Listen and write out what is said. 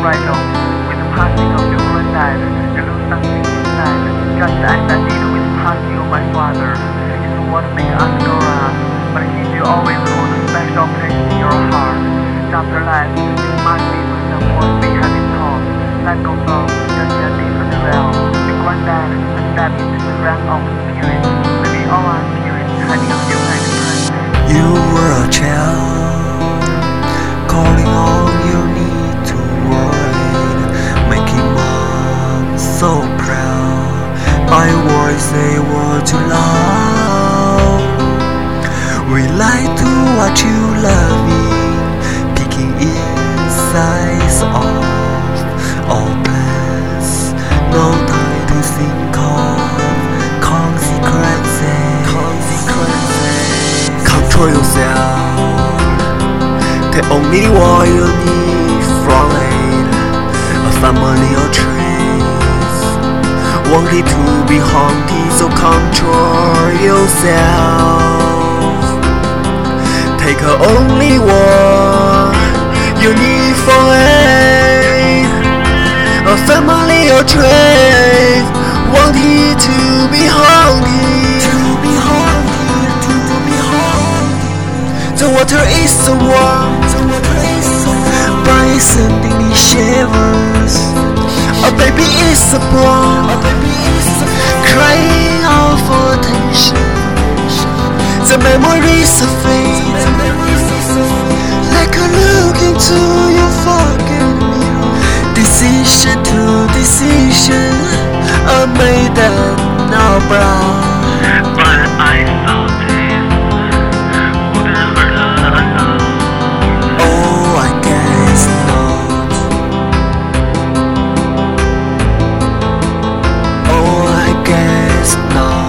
is. With the passing of your granddad, you lose something inside. Just as I did with the passing of my father. It's what makes us grow up. But he will always hold a special place in your heart. After life, it must be with someone we have been taught. Life goes on, just in a different realm. The granddad stepped into the realm of spirit. Maybe all our spirits having a human expression. You were a child, they were too loud. We like to watch you love me, picking insides off all plans. No time to think of consequences. Consequences. Control yourself. The only one you need from it, a family or trace. Wanting to be haunted, so control yourself. Take a only one you need for it, a family or trace. Wanting to be haunted, to be haunted, to be haunted. The water is the warm, the water is the warm. By sending me shivers. Baby is a a baby a crying out for attention. The memories are fate, like a look into your fucking. Decision to decision, I made them now brown. Oh, I not.